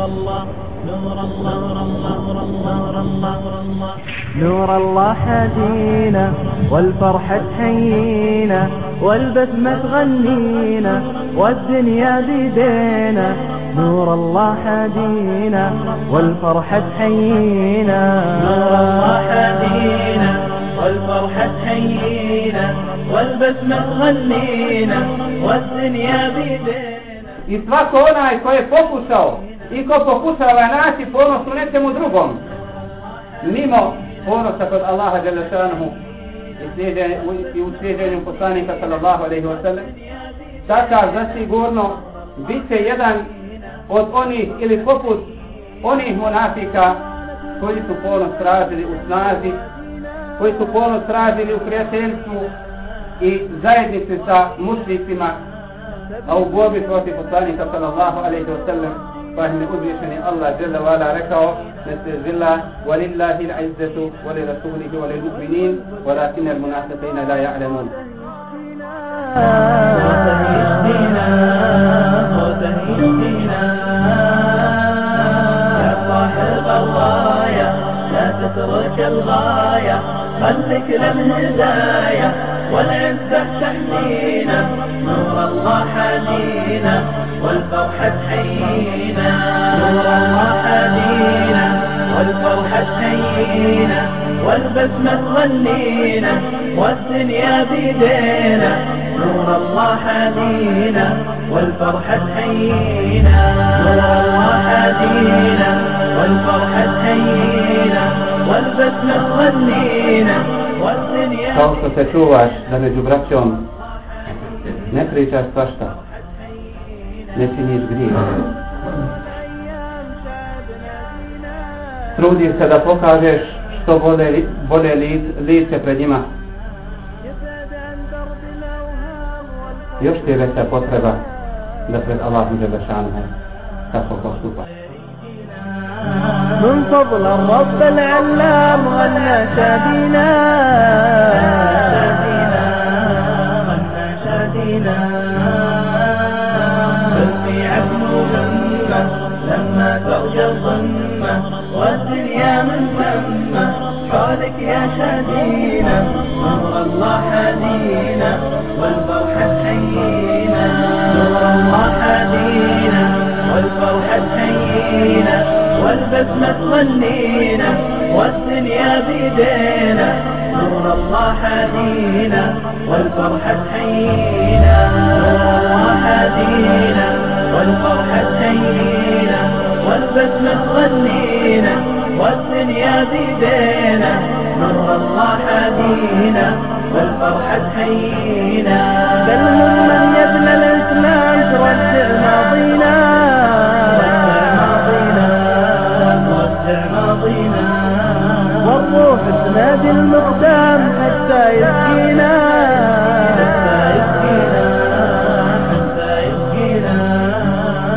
نور الله نور الله نور الله نور الله نور والفرحة تحيينا والبسمة تغنينا والدنيا بيدينا نور الله هدينا والفرحة تحيينا نور الله هدينا والفرحة تحيينا والبسمة تغنينا والدنيا بيدينا I svako onaj ko je pokušao i ko pokušava naći ponos u nečemu drugom, mimo ponosa kod Allaha Đelešanuhu i u slijedženju poslanika sallallahu alaihi wa sallam, takav zasigurno bit će jedan od onih ili poput onih monafika koji su ponos tražili u snazi, koji su ponos tražili u prijateljstvu i zajednici sa mušlicima, a u borbi protiv poslanika sallallahu alaihi wa sallam, pa je uzvišeni Allah dželle vala rekao ne se al-izzatu wa li rasulihi wa lil mu'minin walakin al-munafiqin la ya'lamun تترك الغاية خلك للهداية والعزة تحمينا نور الله حمينا نور الله حدينا والفرحة تحيينا والبسمة تغنينا والدنيا بيدينا نور الله حدينا والفرحة تحيينا نور الله حدينا والفرحة تحيينا والبسمة تغنينا والدنيا Kao što se čuvaš da među braćom ne pričaš svašta, ne činiš grijeh. Trudiš se da pokažeš što bolje, bolje lic, lice pred njima. Još ti je veća potreba da pred Allahom Đelešanuhu tako postupaš. من فضل الرب العلام غنى شادينا شادينا غنى شادينا تغنينا والدنيا بيدينا نور الله حدينا والفرحة تحيينا نور الله حدينا والفرحة تحيينا والبسمة تغنينا والدنيا بيدينا نور الله حدينا والفرحة تحيينا. بل هم من يبنى الإسلام ترجع ماضينا. نادي المقدام حتى يسقينا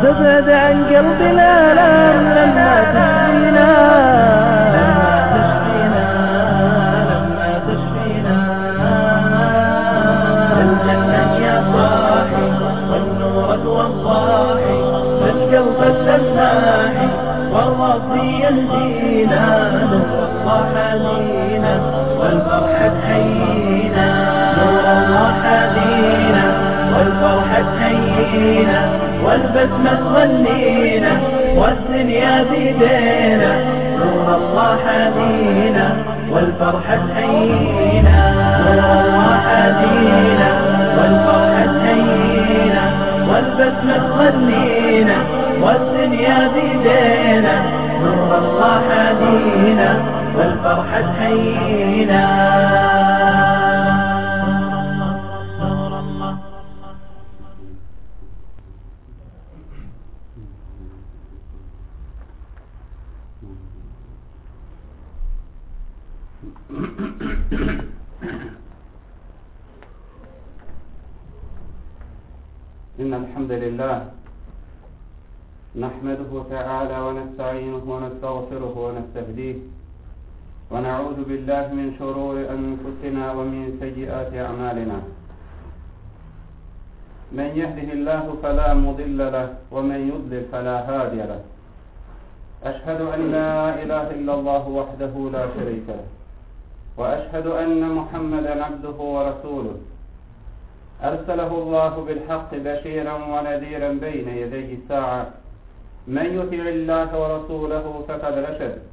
تبعد عن قلبنا الآلام لما تسقينا بيدينا نور الله حدينا والفرحة تحيينا نور الله حدينا والفرحة والبسمة تغنينا والدنيا بيدينا نور الله حدينا والفرحة تحيينا ونعوذ بالله من شرور أنفسنا ومن سيئات أعمالنا. من يهده الله فلا مضل له ومن يضلل فلا هادي له. أشهد أن لا إله إلا الله وحده لا شريك له وأشهد أن محمدا عبده ورسوله. أرسله الله بالحق بشيرا ونذيرا بين يدي الساعة. من يطع الله ورسوله فقد رشد.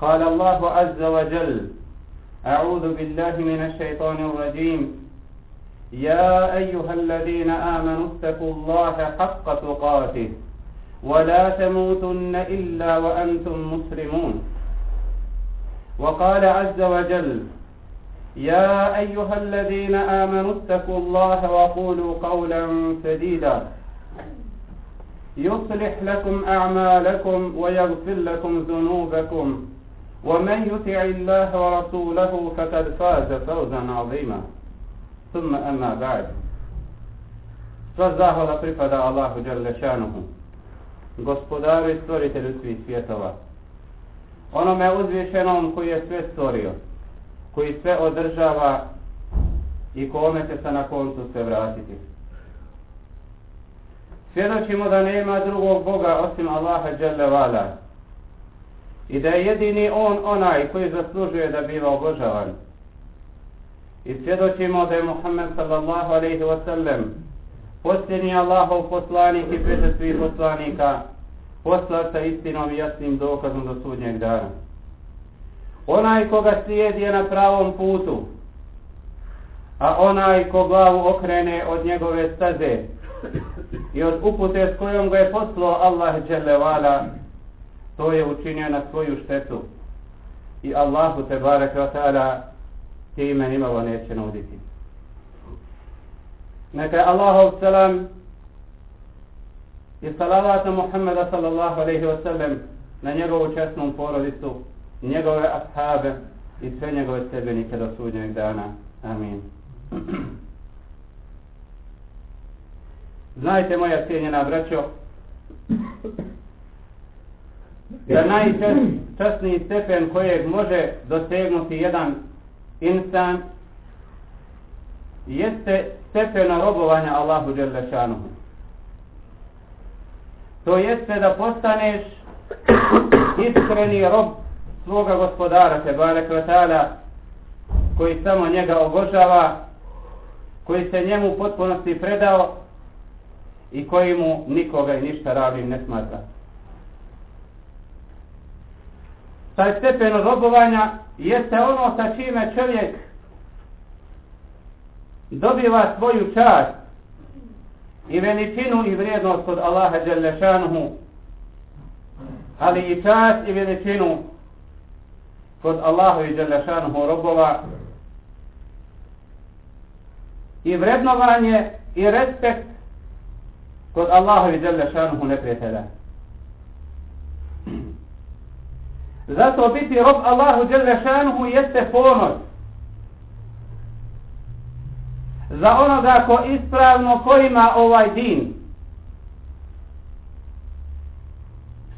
قال الله عز وجل أعوذ بالله من الشيطان الرجيم. يا أيها الذين آمنوا اتقوا الله حق تقاته ولا تموتن إلا وأنتم مسلمون. وقال عز وجل يا أيها الذين آمنوا اتقوا الله وقولوا قولا سديدا. يصلح لكم أعمالكم ويغفر لكم ذنوبكم. ومن يطع الله ورسوله فقد فاز فوزا عظيما ثم أما بعد Sva zahvala pripada Allahu Đalešanuhu, gospodaru i stvoritelju svih svjetova. Onome uzvišenom koji je sve stvorio, koji sve održava i kome će se na koncu sve vratiti. Svjedočimo da nema drugog Boga osim Allaha Đalevala i da je jedini On onaj koji zaslužuje da biva obožavan. I svjedočimo da je Muhammed sallallahu alaihi wa sallam posljednji Allahov poslanik i prete svih poslanika poslat sa istinom i jasnim dokazom do sudnjeg dana. Onaj koga slijedi je na pravom putu, a onaj ko glavu okrene od njegove staze i od upute s kojom ga je poslao Allah dželevala, to je učinio na svoju štetu. I Allahu te barek wa ta'ala time nimalo neće nuditi. Neka je Allahov salam i salavata Muhammeda sallallahu alaihi wa sallam na njegovu čestnom porodicu, njegove ashabe i sve njegove sebenike do sudnjeg dana. Amin. Znajte moja cijenjena braćo, da najčasniji stepen kojeg može dosegnuti jedan insan jeste stepena robovanja Allahu Đerlešanuhu. To jeste da postaneš iskreni rob svoga gospodara Tebare Kvetala koji samo njega obožava koji se njemu potpunosti predao i koji mu nikoga i ništa rabim ne smatra. Taj stepen robovanja jeste ono sa čime čovjek dobiva svoju čast i veličinu i vrijednost kod Allaha Đelešanuhu, ali i čast i veličinu kod Allahu i Đelešanuhu robova i vrednovanje i respekt kod Allahu i Đelešanuhu neprijatelja. Zato biti rob Allahu Đelešanuhu jeste ponos za onoga ko ispravno ko ima ovaj din.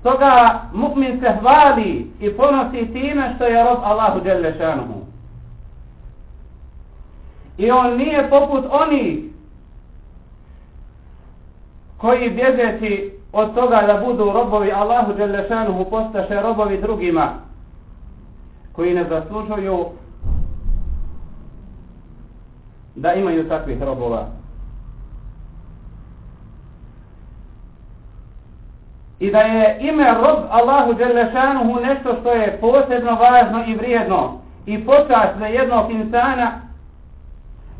Stoga mu'min se hvali i ponosi time što je rob Allahu Đelešanuhu. I on nije poput onih koji bježeći od toga da budu robovi Allahu Đelešanuhu postaše robovi drugima koji ne zaslužuju da imaju takvih robova. I da je ime rob Allahu Đelešanuhu nešto što je posebno važno i vrijedno i počast za jednog insana,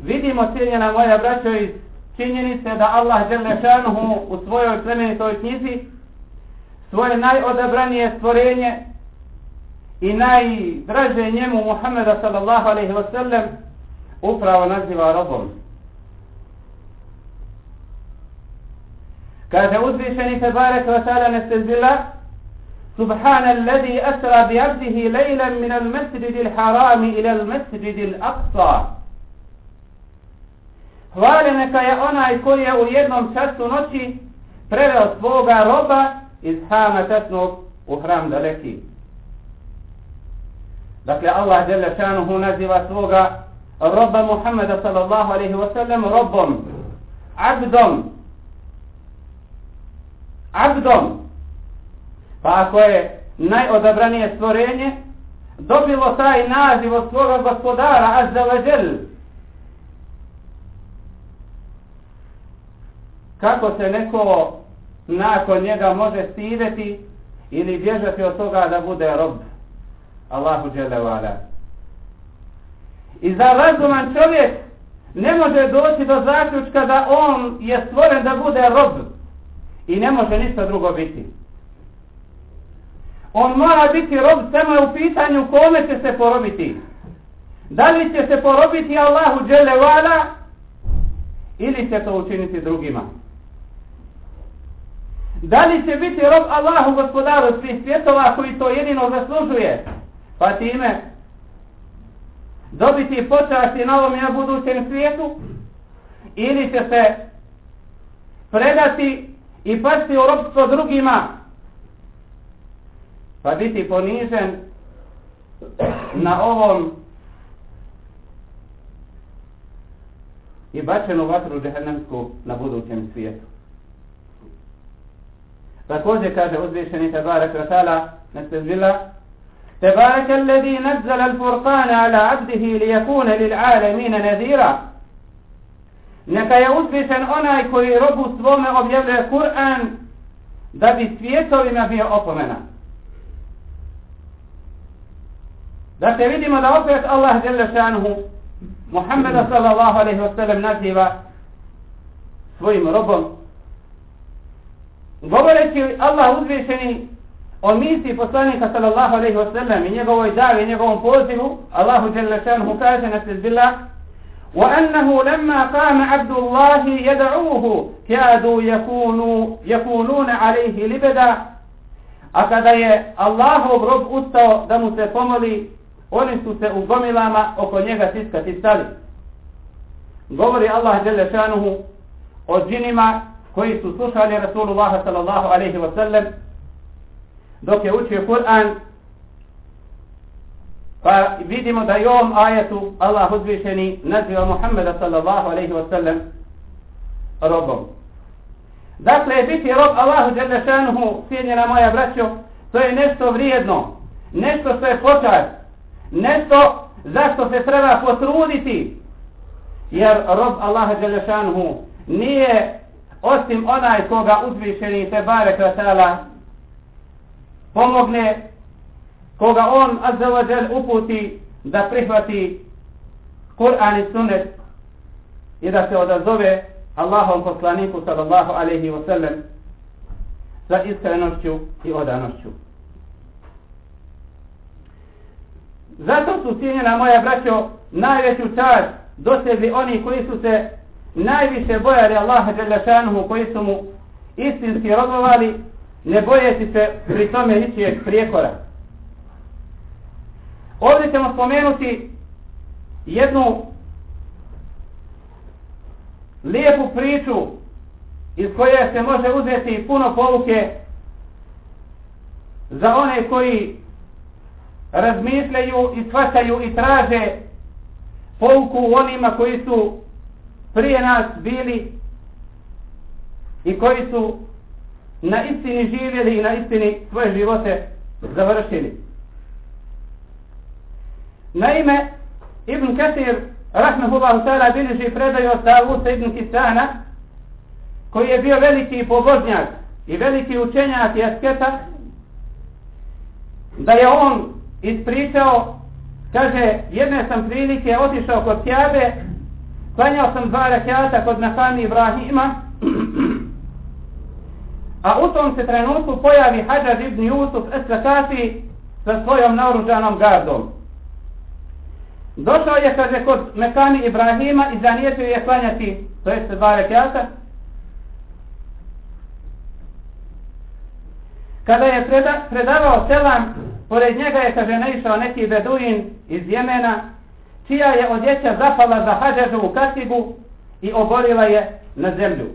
vidimo cijeljena moja braćo iz činjenice da Allah Đelešanuhu u svojoj plemenitoj knjizi svoje najodabranije stvorenje i najdraže njemu Muhammeda sallallahu alaihi wa sallam upravo naziva robom. Kaže uzvišeni Tebarek wa ta'ala nestezila سبحان الذي أسرى بعبده ليلا من المسجد الحرام إلى المسجد الأقصى Hvale neka je onaj koji je u jednom času noći preveo svoga roba iz hama časnog u hram daleki. Dakle, Allah djela šanuhu naziva svoga roba Muhammeda sallallahu alaihi wa sallam robom, abdom, abdom. Pa ako je najodabranije stvorenje, dobilo taj naziv od svoga gospodara, azza wa jel, kako se neko nakon njega može stideti ili bježati od toga da bude rob Allahu dželevala. I za razuman čovjek ne može doći do zaključka da on je stvoren da bude rob i ne može ništa drugo biti. On mora biti rob samo u pitanju kome će se porobiti. Da li će se porobiti Allahu dželevala ili će to učiniti drugima. Da li će biti rob Allahu gospodaru svih svjetova koji to jedino zaslužuje? Pa time dobiti počasti na ovom na budućem svijetu ili će se predati i pasti u robstvo drugima pa biti ponižen na ovom i bačen u vatru džehennemsku na budućem svijetu. Također kaže uzvišeni Tebarek Rasala, nestezbila, تبارك الذي نزل الفرقان على عبده ليكون للعالمين نذيرا Neka je uzvišen onaj koji robu svome objavljuje Kur'an da bi svijetovima bio opomena. Da se vidimo da opet Allah djela šanuhu Muhammeda sallallahu alaihi wa sallam naziva svojim robom govoreći Allah uzvišeni o misiji poslanika sallallahu alaihi wa sallam i njegovoj davi i njegovom pozivu Allahu jalla šanuhu kaže na sredbila وأنه لما قام عبد الله يدعوه كادوا يكونوا يكونون عليه لبدا a kada je Allahov rob ustao da mu se pomoli, oni su se u gomilama oko njega tiskati stali. Govori Allah dželle šanuhu o džinima koji su slušali Rasulullah sallallahu alaihi wa sallam dok je učio Kur'an pa vidimo da je ovom ajetu Allah uzvišeni naziva Muhammeda sallallahu alaihi wa sallam robom. Dakle, biti rob Allahu Đelešanuhu, šanuhu, cijenjena moja braćo, to je nešto vrijedno, nešto što je počast, nešto zašto se treba potruditi, jer rob Allaha Đelešanuhu nije osim onaj koga uzvišeni te bare kratala pomogne koga on azzavadžel uputi da prihvati Kur'an i Sunnet i da se odazove Allahom poslaniku sallallahu alaihi wa sallam za iskrenošću i odanošću. Zato su cijenjena moja braćo najveću čast dosegli oni koji su se najviše bojali Allaha Đelešanuhu koji su mu istinski robovali ne bojeći se pri tome ničijeg prijekora. Ovdje ćemo spomenuti jednu lijepu priču iz koje se može uzeti puno poluke za one koji razmišljaju i shvataju i traže pouku onima koji su prije nas bili i koji su na istini živjeli i na istini svoje živote završili. Naime, Ibn Kathir, rahmehullahu ta'ala, bilježi predaju od Davusa Ibn Kisana, koji je bio veliki pobožnjak i veliki učenjak i asketa, da je on ispričao, kaže, jedne sam prilike otišao kod Kjabe, klanjao sam dva rakata kod Nafani Ibrahima, a u tom se trenutku pojavi Hadžad ibn Jusuf Esrakati sa svojom naoružanom gardom. Došao je, kaže, kod Mekani Ibrahima i zanijetio je klanjati, to jeste dva rekiata. Kada je preda, predavao selam, pored njega je, kaže, naišao neki beduin iz Jemena, čija je odjeća zapala za Hadžadovu kasigu i oborila je na zemlju.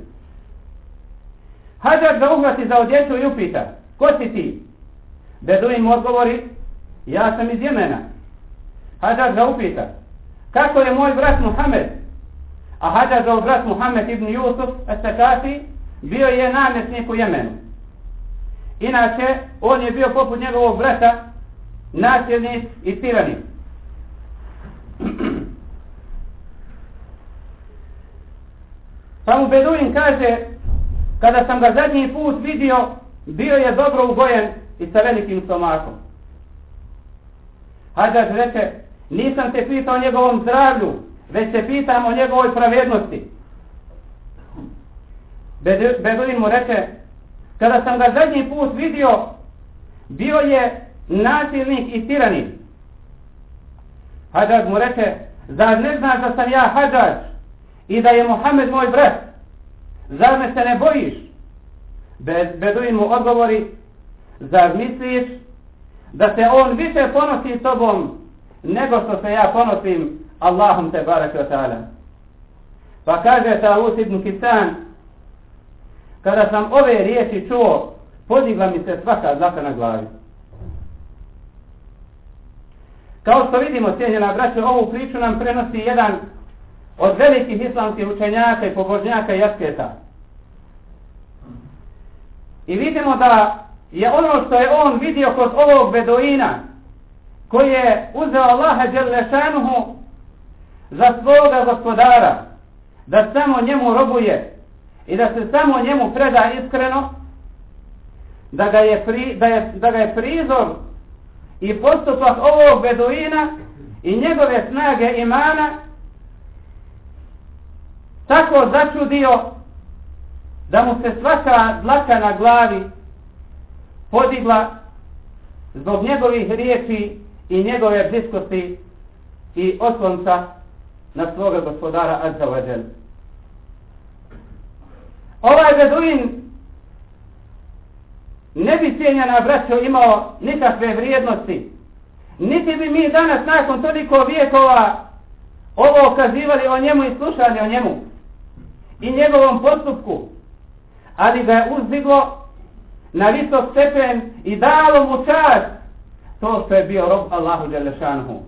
Hadžad ga uhvati za odjeću i upita, ko si ti? Beduin mu odgovori, ja sam iz Jemena. Hadžad ga upita, kako je moj brat Muhammed? A Hadžadov brat Muhammed ibn Jusuf, Estekati, bio je namjesnik u Jemenu. Inače, on je bio poput njegovog brata, nasilnik i tiranik. Pa mu Beduin kaže, kada sam ga zadnji put vidio, bio je dobro ugojen i sa velikim stomakom. Hadžaž reče, nisam te pitao o njegovom zdravlju, već se pitam o njegovoj pravednosti. Beduin mu reče, kada sam ga zadnji put vidio, bio je nasilnik i tiranin. Hadžaž mu reče, zar ne znaš da sam ja Hadžaž i da je Mohamed moj brat? Zar me se ne bojiš? Beduin mu odgovori, zar misliš da se on više ponosi tobom nego što se ja ponosim Allahom te barake ta'ala. Pa kaže Tavus ibn Kisan, kada sam ove riječi čuo, podigla mi se svaka zlata na glavi. Kao što vidimo, cijenjena braće, ovu priču nam prenosi jedan od velikih islamskih učenjaka i pobožnjaka i asketa. I vidimo da je ono što je on vidio kod ovog bedoina, koji je uzeo Allaha Đelešanuhu za svoga gospodara, da samo njemu robuje i da se samo njemu preda iskreno, da ga je, pri, da je, da ga je prizor i postupak ovog beduina i njegove snage imana tako začudio da mu se svaka dlaka na glavi podigla zbog njegovih riječi i njegove bliskosti i oslonca na svoga gospodara Azza. Ovaj beduin ne bi cijenjena braćo imao nikakve vrijednosti. Niti bi mi danas nakon toliko vijekova ovo okazivali o njemu i slušali o njemu i njegovom postupku. Ali ga je uzdiglo na visok stepen i dalo mu čast to što je bio rob Allahu Đelešanhu.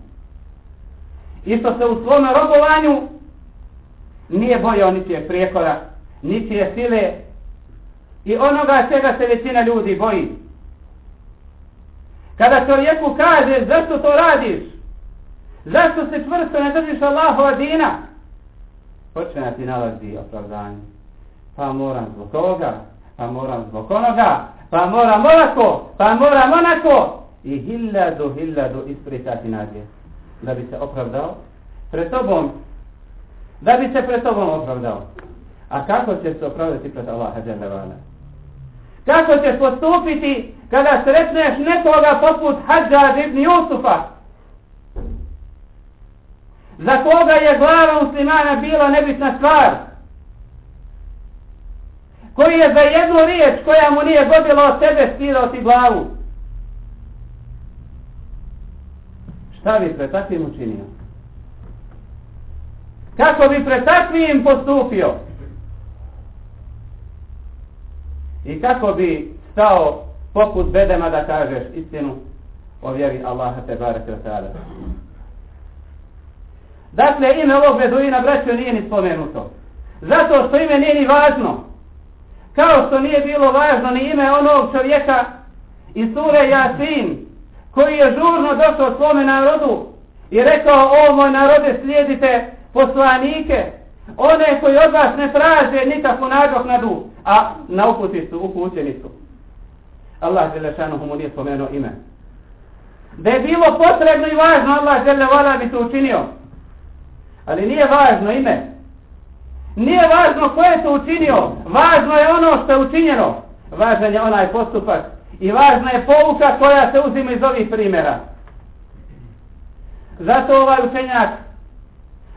I što se u svome robovanju nije bojao niti je prijekora, niti je sile i onoga čega se većina ljudi boji. Kada čovjeku kaže zašto to radiš, zašto se čvrsto ne držiš Allahova dina, počne da ti nalazi opravdanje. Pa moram zbog toga, pa moram zbog onoga, pa moram onako, pa moram onako. I hiljadu, hiljadu ispričati nađe. Da bi se opravdao pred tobom. Da bi se pred tobom opravdao. A kako će se opravdati pred Allaha Đelevala? Kako ćeš postupiti kada sretneš nekoga poput Hadžad ibn Jusufa? Za koga je glava muslimana bila nebitna stvar? Koji je za jednu riječ koja mu nije godila od sebe stirao ti glavu? Šta bi pre takvim učinio? Kako bi pre takvim postupio? I kako bi stao poput bedema da kažeš istinu o vjeri Allaha te barek wa ta'ala. Dakle, ime ovog beduina, braćo, nije ni spomenuto. Zato što ime nije ni važno. Kao što nije bilo važno ni ime onog čovjeka iz sure Jasin, koji je žurno došao svome narodu i rekao, o moj narode, slijedite poslanike, one koji od vas ne traže nikakvu nadoknadu, a na uputi su, upućeni su. Allah žele šanuhu mu nije spomenuo ime. Da je bilo potrebno i važno, Allah žele vala bi to učinio. Ali nije važno ime. Nije važno ko je to učinio. Važno je ono što je učinjeno. Važan je onaj postupak. I važna je pouka koja se uzima iz ovih primjera. Zato ovaj učenjak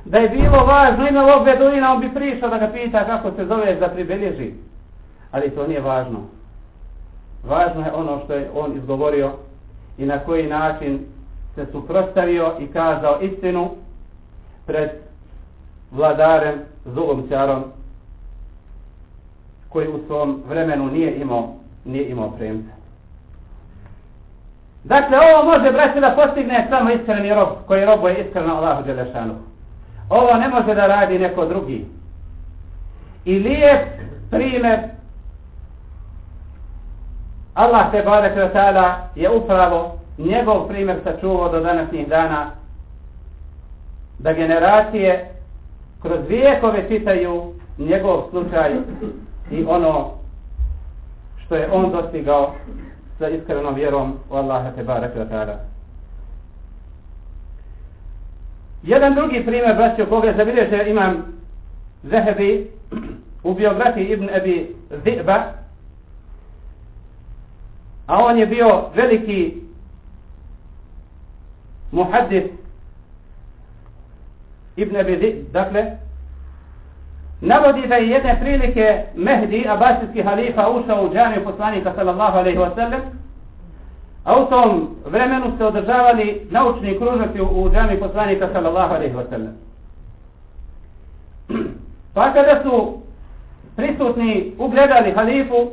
da je bilo važno ime ovog beduina, on bi prišao da ga pita kako se zove da pribeliži. Ali to nije važno. važno je ono što je on izgovorio i na koji način se suprostavio i kazao istinu pred vladarem, zubom carom, koji u svom vremenu nije imao, nije imao premca. Dakle, ovo može, braće, da postigne samo iskreni rob, koji robuje iskreno Allahu Đelešanu. Ovo ne može da radi neko drugi. I lijep primjer Allah te barek ta'ala je upravo njegov primjer sačuvao do današnjih dana da generacije kroz vijekove čitaju njegov slučaj i ono što je on dostigao sa iskrenom vjerom u Allaha te barek ta'ala. Jedan drugi primjer, braćo, koga zabilježe imam Zehebi u biografiji Ibn Abi Zi'ba, a on je bio veliki muhaddis Ibn Abi dakle, navodi da je jedne prilike Mehdi, abasijski halifa, ušao u džamiju poslanika sallallahu alaihi wasallam, a u tom vremenu se održavali naučni kružnosti u džamiji poslanika sallallahu alaihi wasallam. Pa kada su prisutni ugledali halifu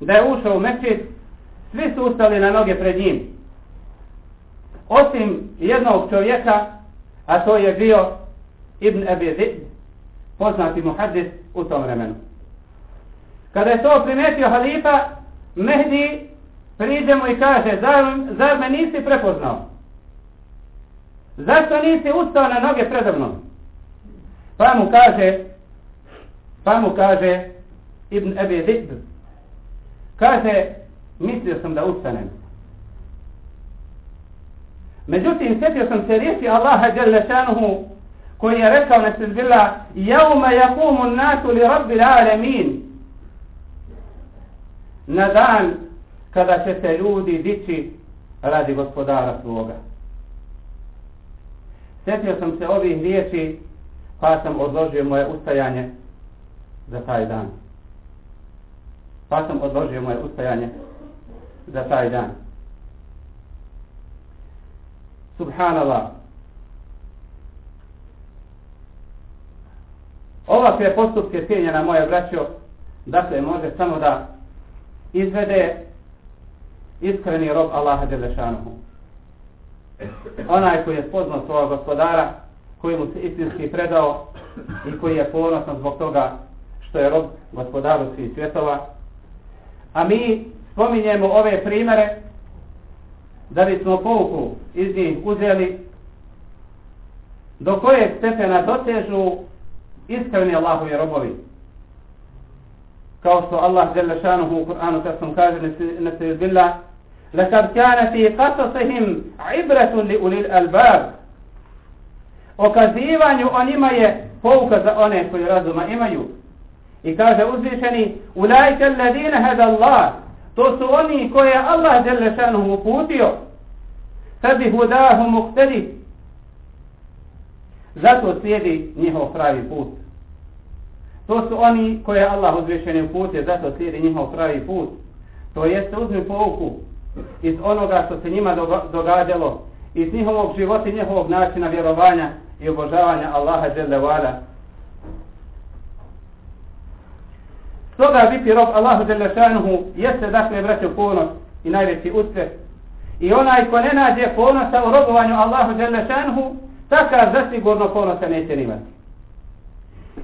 da je ušao u mečit, svi su ustali na noge pred njim. Osim jednog čovjeka, a to je bio Ibn Abi Zid, poznati muhaddis u tom vremenu. Kada je to primetio halifa, Mehdi priđe mu i kaže, zar, zar me nisi prepoznao? Zašto nisi ustao na noge predavno? Pa mu kaže, pa mu kaže Ibn Abi Zid, kaže, mislio sam da ustanem. Međutim, sjetio sam se riječi Allaha Đelešanuhu koji je rekao na sredbila Jaume jakumu nasu li rabbi alemin Na dan kada će se ljudi dići radi gospodara svoga. Sjetio sam se ovih riječi pa sam odložio moje ustajanje za taj dan. Pa sam odložio moje ustajanje za taj dan. Subhanallah. Ovakve postupke cijenjena moja braćo, dakle može samo da izvede iskreni rob Allaha Đelešanuhu. Onaj koji je spoznao svoga gospodara, koji mu se istinski predao i koji je ponosan zbog toga što je rob gospodaru svih svjetova. A mi spominjemo ove primere da bismo pouku iz njih uzeli do koje stepena dotežu iskreni Allahovi robovi. Kao što Allah žele šanuhu u Kur'anu kad sam kaže na se izbila لَكَدْ كَانَ فِي قَصَصِهِمْ عِبْرَةٌ لِأُلِي الْأَلْبَابِ Okazivanju o njima je pouka za one koji razuma imaju. I kaže uzvišeni Ulajke alladine hada Allah To su oni koje Allah žele šanuhu uputio. Tabi hudahu muhtedi. Zato slijedi njihov pravi put. To su oni koje Allah uzvišeni uputio. Zato slijedi njihov pravi put. To jeste uzmi pouku iz onoga što se njima događalo iz njihovog života i njihovog načina vjerovanja i obožavanja Allaha žele vala. Stoga biti rob Allahu dželle šanuhu jeste dakle braćo ponos i najveći uspjeh. I onaj ko ne nađe ponosa u robovanju Allahu dželle šanuhu, takav zasigurno ponosa neće imati.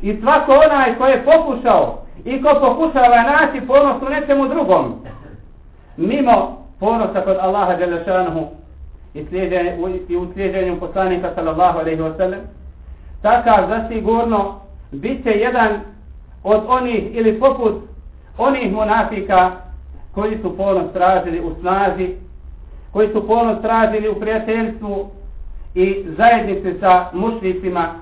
I svako onaj ko je pokušao i ko pokušava naći ponos u nečemu drugom, mimo ponosa kod Allaha dželle šanuhu i, i u slijedženju poslanika sallallahu alejhi ve sellem, takav zasigurno bit će jedan od onih ili poput onih monafika koji su ponos tražili u snazi, koji su ponos tražili u prijateljstvu i zajednici sa mušlicima,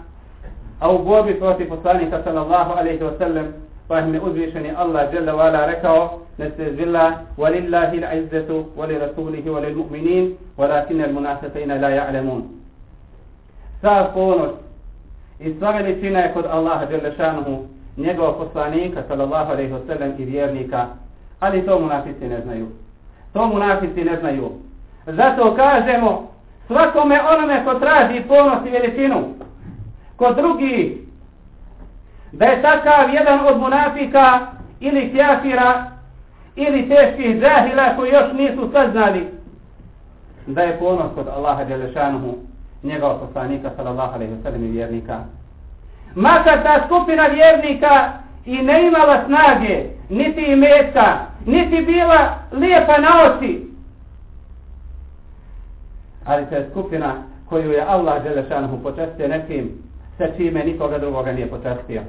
a u borbi protiv poslanika sallallahu alaihi wa sallam, pa im je uzvišeni Allah jalla wa ala rekao, nestezvilla, walillahi l'izzetu, wali rasulihi, wali mu'minin, walakin al munafifina la ja'lemun. Sav ponos i sva veličina je kod Allaha jalla šanuhu, njegov poslanika sallallahu alejhi ve sellem i vjernika, ali to munafici ne znaju. To munafici ne znaju. Zato kažemo svakome onome ko traži ponos i veličinu kod drugih da je takav jedan od munafika ili kjafira ili teških džahila koji još nisu saznali da je ponos kod Allaha Đelešanuhu njegov poslanika sallallahu alaihi sallam i vjernika. Makar ta skupina vjernika i ne imala snage, niti imetka, niti bila lijepa na oči. Ali ta skupina koju je Allah Đelešanuhu počestio nekim sa čime nikoga drugoga nije počastio.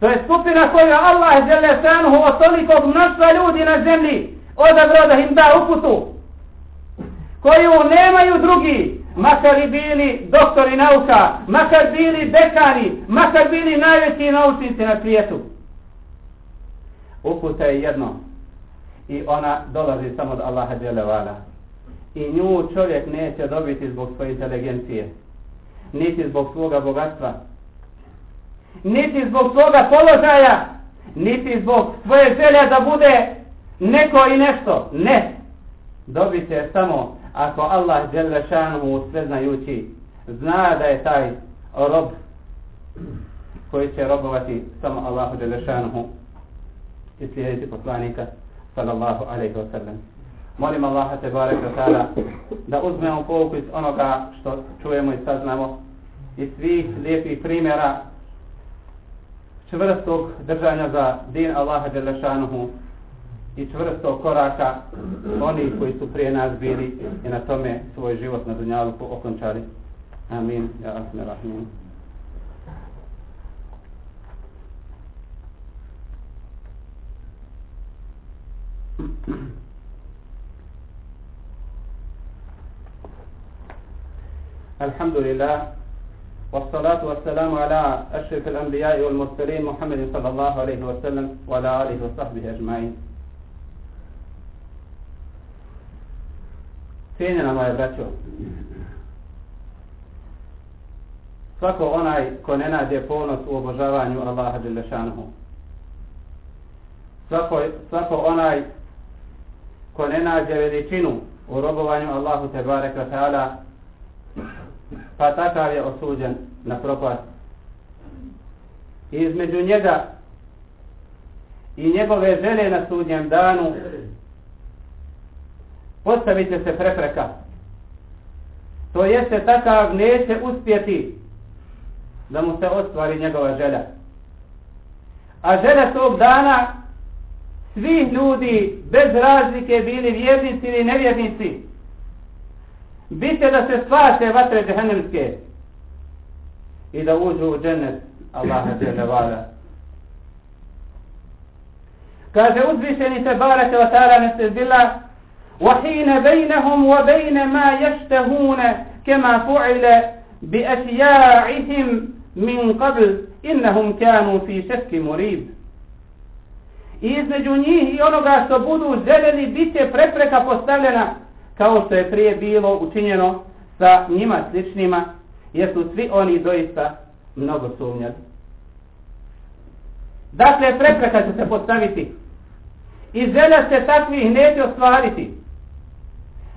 To je skupina koju Allah Đelešanuhu od tolikog mnoštva ljudi na zemlji odabro da im da uputu. Koju nemaju drugi, makar i bili doktori nauka, makar bili dekani, makar bili najveći naučnici na svijetu. Uputa je jedno i ona dolazi samo od Allaha Đelevala. I nju čovjek neće dobiti zbog svoje inteligencije, niti zbog svoga bogatstva, niti zbog svoga položaja, niti zbog svoje želje da bude neko i nešto. Ne. Dobite samo ako Allah Đelešanu sve znajući zna da je taj rob koji će robovati samo Allahu Đelešanu i slijediti poslanika sallallahu alaihi wa sallam. Molim Allaha te barek ta'ala da uzmemo pouku iz onoga što čujemo i saznamo i svih lijepih primjera čvrstog držanja za din Allaha Đelešanuhu i čvrstog koraka oni koji su prije nas bili i na tome svoj život na dunjalu okončali. Amin. Ja vas rahmin. Alhamdulillah, والصلاة والسلام على أشرف الأنبياء والمرسلين محمد صلى الله عليه وسلم وعلى آله وصحبه أجمعين Cijenjena moja braćo, svako onaj ko ne nađe ponos u obožavanju Allaha Đelešanuhu, svako, svako onaj ko ne nađe veličinu u robovanju Allahu Tebare Kratala, pa takav je osuđen na propast. I između njega i njegove žene na sudnjem danu postavite se prepreka. To jeste takav neće uspjeti da mu se ostvari njegova želja. A želja tog dana svih ljudi bez razlike bili vjernici ili nevjernici bite da se spase vatre džehennemske i da uđu u džennet Allaha dželle vala. Kaže uzvišeni se barake wa ta'ala nese zila وحين بينهم وبين ما يشتهون كما فعل بأشياعهم من قبل إنهم كانوا في شك مريب I između njih i onoga što budu željeli bit će prepreka postavljena kao što je prije bilo učinjeno sa njima sličnima, jer su svi oni doista mnogo sumnjali. Dakle, prepreka će se postaviti i želja se takvih neće ostvariti.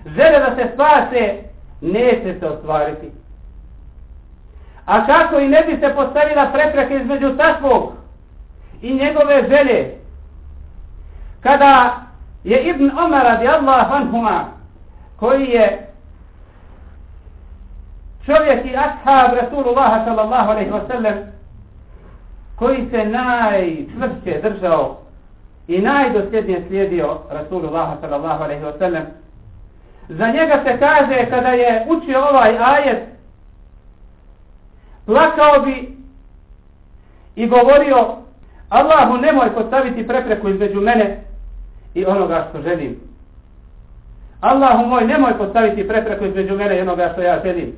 Želja da se spase neće se ostvariti. A kako i ne bi se postavila prepreka između takvog i njegove želje, kada je Ibn Omar radi Allah anhuma koji je čovjek i ashab Rasulullah sallallahu alaihi wa sallam koji se najčvršće držao i najdosljednije slijedio Rasulullah sallallahu alaihi wa sallam. Za njega se kaže kada je učio ovaj ajet plakao bi i govorio Allahu nemoj postaviti prepreku između mene i onoga što želim. Allahu moj, nemoj postaviti prepreku između mene i onoga što ja želim.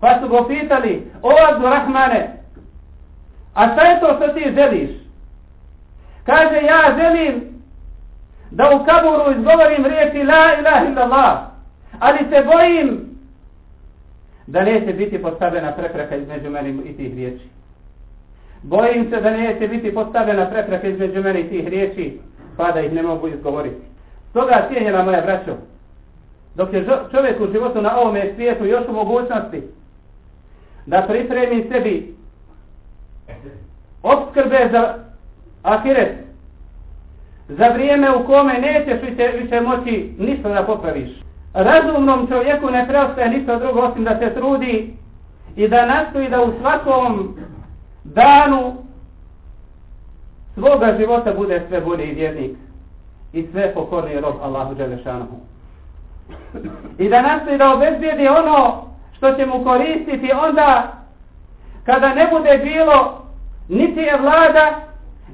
Pa su go pitali, o Abdu Rahmane, a šta je to što ti želiš? Kaže, ja želim da u kaburu izgovorim riječi la ilaha illallah, ali se bojim da neće biti postavljena prepreka između mene i tih riječi. Bojim se da neće biti postavljena prepreka između mene i tih riječi, pa da ih ne mogu izgovoriti. Stoga cijenjena moja braćo, dok je čovjek u životu na ovome svijetu još u mogućnosti da pripremi sebi obskrbe za ahiret, za vrijeme u kome nećeš više, više moći ništa da popraviš. Razumnom čovjeku ne preostaje ništa drugo osim da se trudi i da nastoji da u svakom danu svoga života bude sve bolji vjernik i sve pokorniji rob Allahu Đelešanohu. I da nastoji da obezbijedi ono što će mu koristiti onda kada ne bude bilo niti je vlada,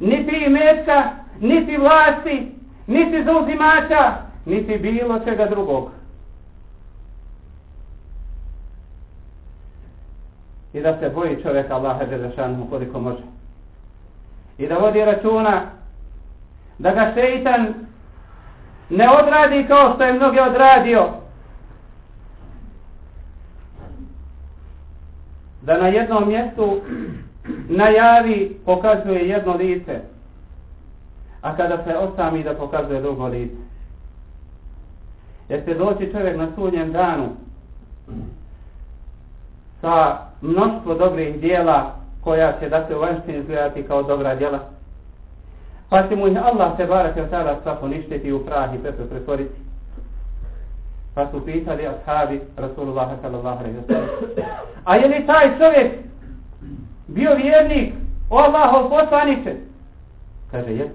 niti imetka, niti vlasti, niti zauzimača, niti bilo čega drugog. I da se boji čovjek Allaha Đelešanu koliko može. I da vodi računa da ga šeitan ne odradi kao što je mnoge odradio. Da na jednom mjestu najavi pokazuje jedno lice, a kada se osami da pokazuje drugo lice. Jer se doći čovjek na sudnjem danu sa mnoštvo dobrih dijela koja će da se u vanštini izgledati kao dobra djela, pa će mu ih Allah se barak od tada sva poništiti u prah i pepre pretvoriti. Pa su pitali ashabi Rasulullah sallallahu alaihi wa sallam. A je li taj čovjek bio vjernik o Allahov poslaniče. Kaže, je.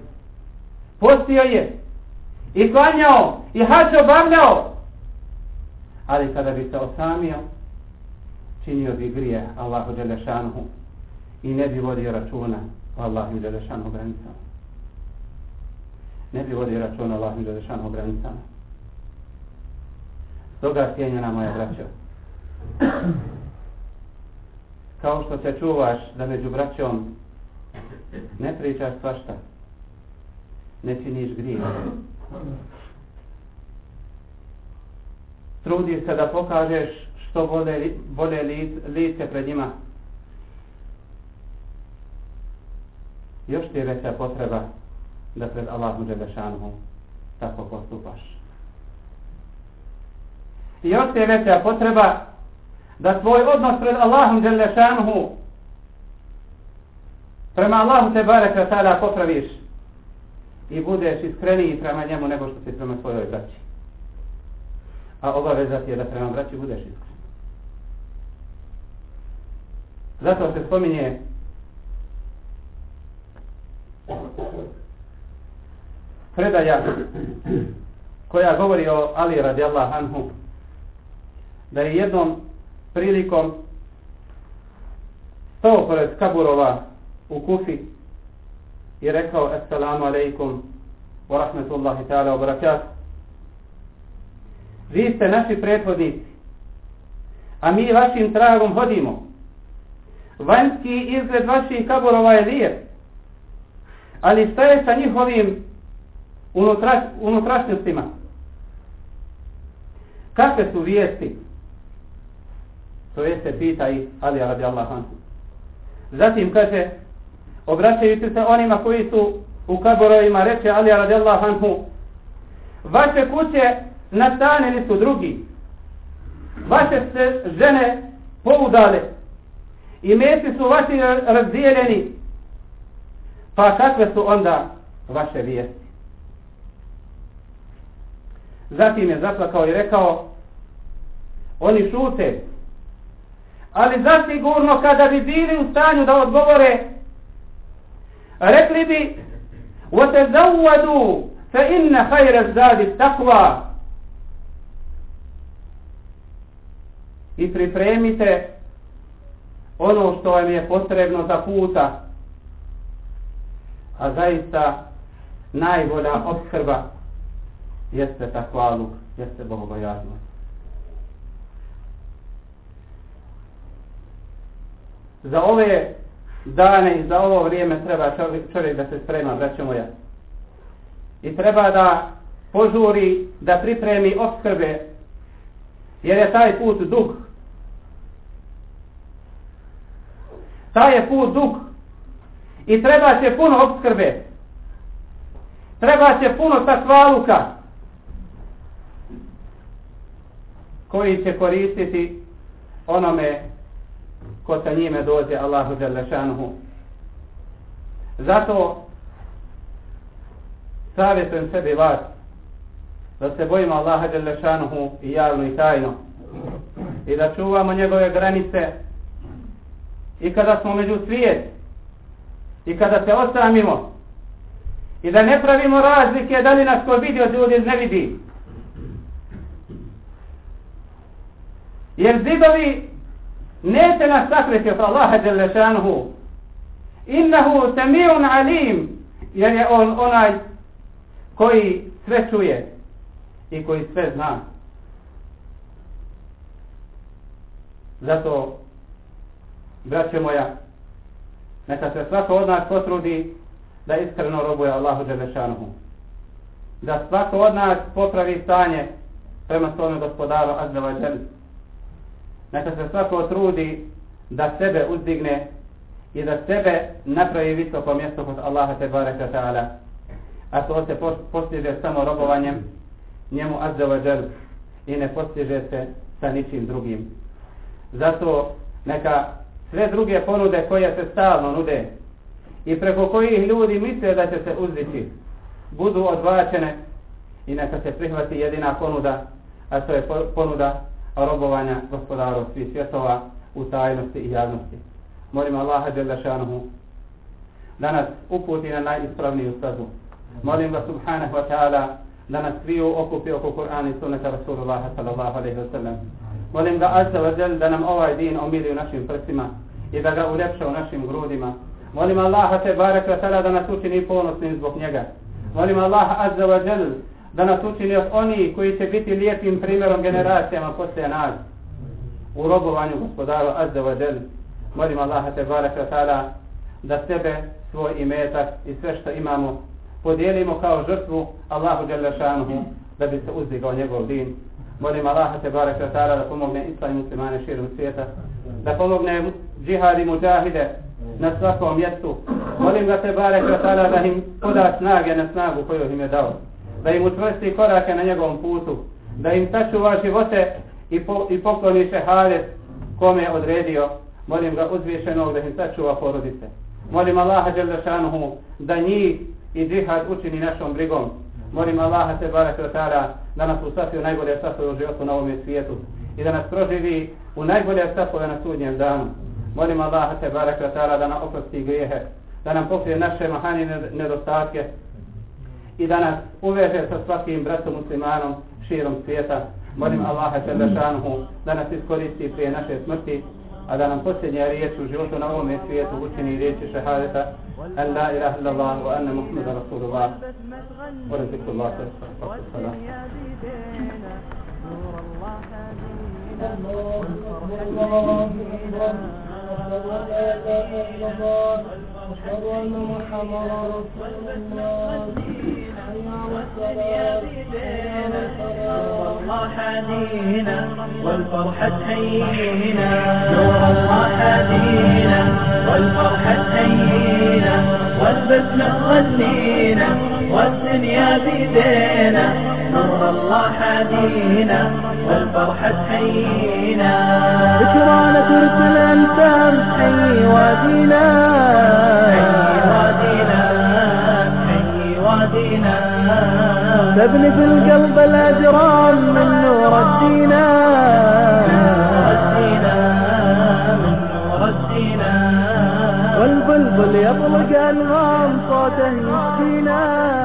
Postio je. I klanjao. I hač obavljao. Ali kada bi se osamio, činio bi grije Allahu Đelešanuhu i ne bi vodio računa o Allahu Đelešanuhu granicama ne bi vodio račun Allah i Đelešanu granicama. Stoga cijenjena moja braćo. Kao što se čuvaš da među braćom ne pričaš svašta, ne činiš grije. Trudiš se da pokažeš što vole, vole lice pred njima. Još ti je veća potreba da pred Allahom Đelešanuhu tako postupaš. I još je veća potreba da svoj odnos pred Allahom Đelešanuhu prema Allahu te barek tada popraviš i budeš iskreniji prema njemu nego što si prema svojoj braći. A obaveza ti je da prema braći budeš iskren. Zato se spominje predaja koja govori o Ali radijallahu anhu da je jednom prilikom stao pored kaburova u Kufi i rekao assalamu alaikum wa rahmetullahi ta'ala wa barakatuh. Vi ste naši prethodnici a mi vašim tragom hodimo. Vanjski izgled vaših kaburova je lijep ali šta je sa njihovim unutraš, unutrašnjostima. Kakve su vijesti? To jeste pita i Ali radi Allah Zatim kaže, obraćajući se onima koji su u kaborovima, reče Ali radi Allah vaše kuće nastanjeni su drugi. Vaše se žene poudale i mesi su vaši razdijeljeni. Pa kakve su onda vaše vijesti? Zatim je zaplakao i rekao, oni šute. Ali zasigurno kada bi bili u stanju da odgovore, rekli bi, وَتَزَوَّدُوا فَإِنَّ خَيْرَ الزَّادِ التَّقْوَى I pripremite ono što vam je potrebno za puta, a zaista najbolja obskrba jeste takvaluk, jeste bogobojaznost. Za ove dane i za ovo vrijeme treba čovjek, čovjek da se sprema, braćo moja. I treba da požuri, da pripremi obskrbe, jer je taj put dug. Taj je put dug. I treba će puno obskrbe. Treba će puno takvaluka. Koji će koristiti onome ko sa njime dođe Allahu Đalešanuhu. Zato savjetujem sebi vas da se bojimo Allaha Đalešanuhu i javno i tajno i da čuvamo njegove granice i kada smo među svijet i kada se osamimo i da ne pravimo razlike da li nas ko vidi od ljudi ne vidi. Jer zidovi neće nas sakriti od Allaha Đelešanuhu. Innahu sami'un alim jer je on onaj koji sve čuje i koji sve zna. Zato, braće moja, neka se svako od nas potrudi da iskreno robuje Allahu Đelešanuhu. Da svako od nas popravi stanje prema svome gospodaru Azzava Đel. Neka se svako trudi da sebe uzdigne i da sebe napravi visoko mjesto kod Allaha te bareka Ta'ala. A to se postiže samo robovanjem njemu Azzava Đel i ne postiže se sa ničim drugim. Zato neka sve druge ponude koje se stalno nude i preko kojih ljudi misle da će se uzdići budu odvačene i neka se prihvati jedina ponuda a to je ponuda robovanja gospodaru svih svjetova u tajnosti i javnosti. Molim Allaha Đelešanuhu da nas uputi na najispravniju stazu. Molim ga subhanahu wa ta'ala da nas sviju okupi oko Kur'ana i sunnata Rasulullaha sallallahu alaihi wa sallam. Molim ga azza wa Jal da nam ovaj din omili u našim prsima i da ga uljepša u našim grudima. Molim Allaha te barek wa ta'ala da nas učini ponosnim zbog njega. Molim Allaha azza wa Jal da nas učini od oni koji će biti lijepim primjerom generacijama poslije nas u robovanju gospodaru azza wa jel. Molim Allaha te barek ta'ala da sebe, svoj imetak i sve što imamo podijelimo kao žrtvu Allahu jalla šanuhu da bi se uzdigao njegov din. Molim Allaha te barek ta'ala da pomogne islam muslimane širom svijeta, da pomogne džihad i muđahide na svakom mjestu. Molim ga te barek ta'ala da im poda snage na snagu koju im je dao. Da im utvrsti korake na njegovom putu. Da im sačuva živote i, po, i pokloni šehadet kome je odredio. Molim ga uzvišenog da im sačuva porodice. Molim Allaha Đelešanuhu da njih i džihad učini našom brigom. Molim Allaha te barek wa da nas usafi u najbolje safove u životu na ovom svijetu i da nas proživi u najbolje safove na sudnjem danu. Molim Allaha te barek wa da nam oprosti grijehe, da nam pokrije naše mahani nedostatke i da nas uveže sa svakim bratom muslimanom širom svijeta. Molim Allaha Čelešanuhu da nas iskoristi prije naše smrti, a da nam posljednja riječ u životu na ovome svijetu učini riječi šehadeta أن لا إله إلا الله وأن محمد رسول الله ورزق الله تسفر الله الله الله الله الله محمد الله الله حدينا والفرحة تهينا نور الله حدينا والفرحة تهينا والبسمة تغنينا والدنيا بيدينا نور الله حدينا والفرحة تهينا ذكرانا ترسل أنت حي وادينا حي وادينا وادينا تبني في القلب الأجرام من نور الدينا والبلبل يطلق أنغام صوته يشتينا